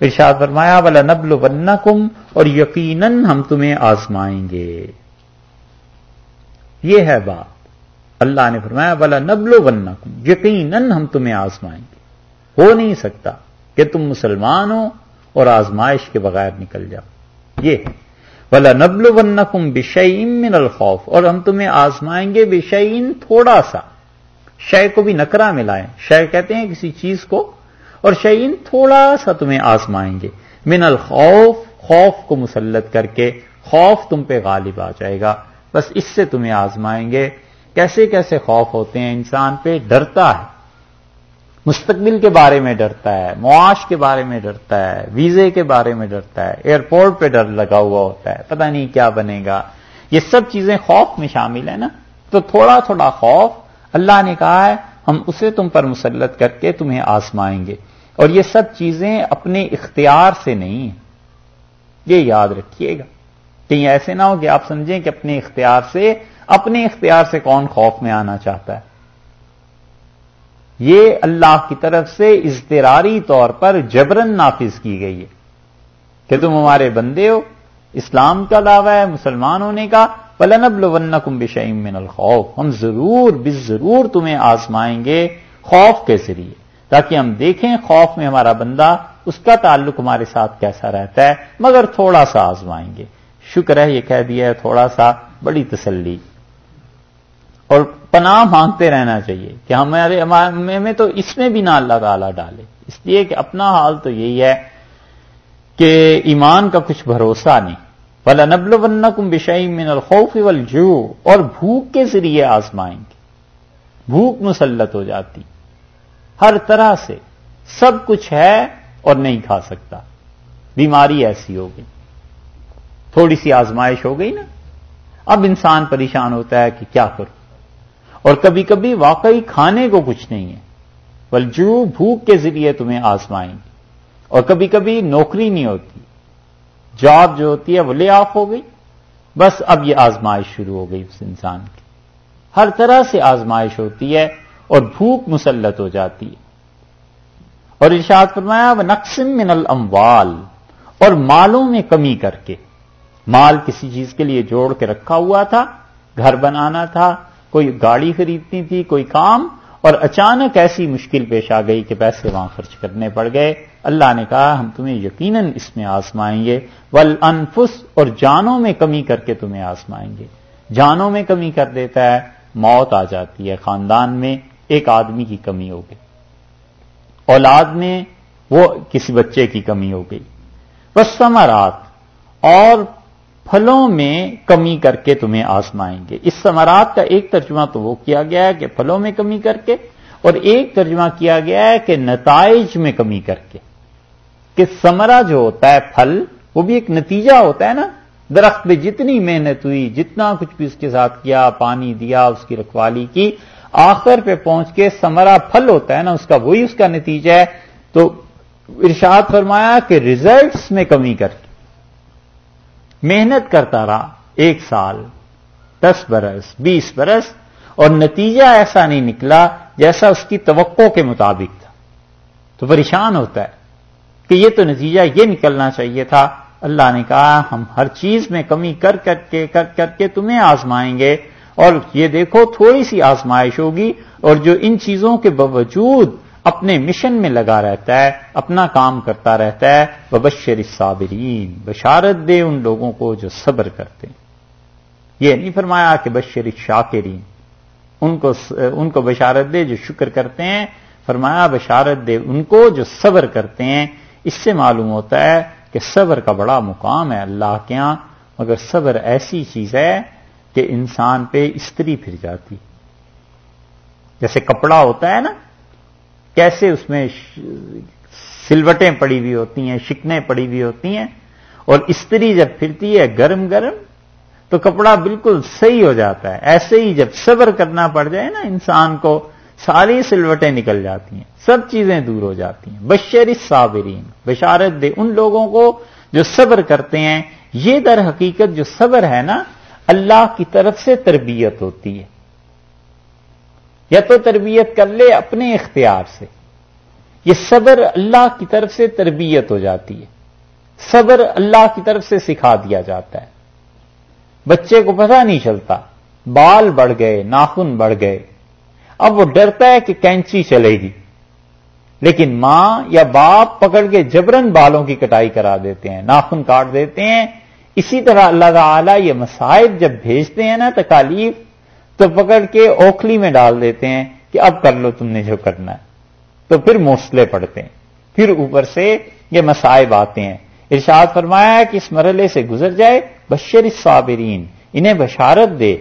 ارشاد فرمایا والا نبل ون کم اور یقیناً ہم تمہیں آزمائیں گے. یہ ہے بات۔ اللہ نے فرمایا والا نبل ون کم یقیناً ہم تمہیں آزمائیں گے۔ ہو نہیں سکتا کہ تم مسلمان ہو اور آزمائش کے بغیر نکل جاؤ۔ یہ ہے۔ ولا نبل ون کم من الخوف، اور ہم تمہیں آزمائیں گے بشعین تھوڑا سا۔ شے کو بھی نکرا ملائیں۔ شے کہتے ہیں کسی چیز کو اور شعین تھوڑا سا تمہیں آزمائیں گے۔ من الخوف، خوف کو مسلط کر کے خوف تم پہ غالب آ جائے گا۔ بس اس سے تمہیں آزمائیں گے۔ کیسے کیسے خوف ہوتے ہیں انسان پہ؟ ڈرتا ہے۔ مستقبل کے بارے میں ڈرتا ہے، معاش کے بارے میں ڈرتا ہے، ویزے کے بارے میں ڈرتا ہے، ایئرپورٹ پہ ڈر لگا ہوا ہوتا ہے، پتہ نہیں کیا بنے گا۔ یہ سب چیزیں خوف میں شامل ہیں نا۔ تو تھوڑا تھوڑا خوف اللہ نے کہا ہے، ہم اسے تم پر مسلط کر کے تمہیں آزمائیں گے۔ اور یہ سب چیزیں اپنے اختیار سے نہیں ہیں۔ یہ یاد رکھیے گا۔ کہیں ایسے نہ ہو کہ آپ سمجھیں کہ اپنے اختیار سے، اپنے اختیار سے کون خوف میں آنا چاہتا ہے۔ یہ اللہ کی طرف سے اضطراری طور پر جبرن نافذ کی گئی ہے کہ تم ہمارے بندے ہو، اسلام کا دعویٰ ہے، مسلمان ہونے کا۔ پلنب لن کم من الخوف۔ ہم ضرور بس ضرور تمہیں آزمائیں گے خوف کے ذریعے۔ تاکہ ہم دیکھیں خوف میں ہمارا بندہ اس کا تعلق ہمارے ساتھ کیسا رہتا ہے، مگر تھوڑا سا آزمائیں گے۔ شکر ہے، یہ کہہ دیا ہے، تھوڑا سا بڑی تسلی۔ اور پناہ مانگتے رہنا چاہیے کہ ہمارے میں تو اس میں بھی نہ اللہ تعالی ڈالے۔ اس لیے کہ اپنا حال تو یہی ہے کہ ایمان کا کچھ بھروسہ نہیں۔ بلا نبل ون کم بشائی من الخوف والجو اور بھوک کے ذریعے آزمائیں گے۔ بھوک مسلط ہو جاتی۔ ہر طرح سے سب کچھ ہے اور نہیں کھا سکتا۔ بیماری ایسی ہو گئی۔ تھوڑی سی آزمائش ہو گئی نا۔ اب انسان پریشان ہوتا ہے کہ کیا کروں۔ اور کبھی کبھی واقعی کھانے کو کچھ نہیں ہے۔ بلجو بھوک کے ذریعے تمہیں آزمائیں گے۔ اور کبھی کبھی نوکری نہیں ہوتی۔ جاب جو ہوتی ہے وہ لے آف ہو گئی۔ بس اب یہ آزمائش شروع ہو گئی اس انسان کی۔ ہر طرح سے آزمائش ہوتی ہے۔ اور بھوک مسلط ہو جاتی ہے۔ اور ارشاد فرمایا وہ نقسم من الاموال اور مالوں میں کمی کر کے۔ مال کسی چیز کے لیے جوڑ کے رکھا ہوا تھا، گھر بنانا تھا، کوئی گاڑی خریدنی تھی، کوئی کام، اور اچانک ایسی مشکل پیش آ گئی کہ پیسے وہاں خرچ کرنے پڑ گئے۔ اللہ نے کہا، ہم تمہیں یقیناً اس میں آسمائیں گے۔ ول انفس اور جانوں میں کمی کر کے تمہیں آسمائیں گے۔ جانوں میں کمی کر دیتا ہے، موت آ جاتی ہے خاندان میں۔ ایک آدمی کی کمی ہو گئی۔ اولاد میں وہ کسی بچے کی کمی ہو گئی۔ بس سمرات اور پھلوں میں کمی کر کے تمہیں آسمائیں گے۔ اس سمرات کا ایک ترجمہ تو وہ کیا گیا ہے کہ پھلوں میں کمی کر کے، اور ایک ترجمہ کیا گیا ہے کہ نتائج میں کمی کر کے۔ کہ سمرا جو ہوتا ہے، پھل، وہ بھی ایک نتیجہ ہوتا ہے نا۔ درخت میں جتنی محنت ہوئی، جتنا کچھ بھی اس کے ساتھ کیا، پانی دیا، اس کی رکھوالی کی آخر پہ پہنچ کے سمرا پھل ہوتا ہے نا، اس کا وہی اس کا نتیجہ ہے۔ تو ارشاد فرمایا کہ ریزلٹس میں کمی کر۔ کے محنت کرتا رہا ایک سال، دس برس، بیس برس، اور نتیجہ ایسا نہیں نکلا جیسا اس کی توقع کے مطابق تھا۔ تو پریشان ہوتا ہے کہ یہ تو نتیجہ یہ نکلنا چاہیے تھا۔ اللہ نے کہا، ہم ہر چیز میں کمی کر کر کے، کر کر کے تمہیں آزمائیں گے۔ اور یہ دیکھو تھوڑی سی آزمائش ہوگی اور جو ان چیزوں کے باوجود اپنے مشن میں لگا رہتا ہے، اپنا کام کرتا رہتا ہے ببشر صابرین بشارت دے ان لوگوں کو جو صبر کرتے ہیں۔ یہ نہیں فرمایا کہ بشر شاکرین ان کو ان کو بشارت دے جو شکر کرتے ہیں، فرمایا بشارت دے ان کو جو صبر کرتے ہیں۔ اس سے معلوم ہوتا ہے کہ صبر کا بڑا مقام ہے اللہ کے یہاں مگر صبر ایسی چیز ہے کہ انسان پہ استری پھر جاتی جیسے کپڑا ہوتا ہے نا، کیسے اس میں سلوٹیں پڑی ہوئی ہوتی ہیں شکنے پڑی ہوئی ہوتی ہیں، اور استری جب پھرتی ہے گرم گرم، تو کپڑا بالکل صحیح ہو جاتا ہے۔ ایسے ہی جب صبر کرنا پڑ جائے نا، انسان کو ساری سلوٹیں نکل جاتی ہیں، سب چیزیں دور ہو جاتی ہیں۔ بشر صابرین، بشارت دے ان لوگوں کو جو صبر کرتے ہیں۔ یہ در حقیقت جو صبر ہے نا اللہ کی طرف سے تربیت ہوتی ہے۔ یا تو تربیت کر لے اپنے اختیار سے۔ یہ صبر اللہ کی طرف سے تربیت ہو جاتی ہے۔ صبر اللہ کی طرف سے سکھا دیا جاتا ہے۔ بچے کو پتہ نہیں چلتا، بال بڑھ گئے، ناخن بڑھ گئے۔ اب وہ ڈرتا ہے کہ کینچی چلے گی۔ لیکن ماں یا باپ پکڑ کے جبرن بالوں کی کٹائی کرا دیتے ہیں، ناخن کاٹ دیتے ہیں اسی طرح اللہ تعالی یہ مسائب جب بھیجتے ہیں نا تکالیف، تو پکڑ کے اوکھلی میں ڈال دیتے ہیں کہ اب کر لو تم نے جو کرنا ہے۔ تو پھر موسلے پڑتے ہیں۔ پھر اوپر سے یہ مسائب آتے ہیں۔ ارشاد فرمایا کہ اس مرحلے سے گزر جائے، بشر صابرین انہیں بشارت دے۔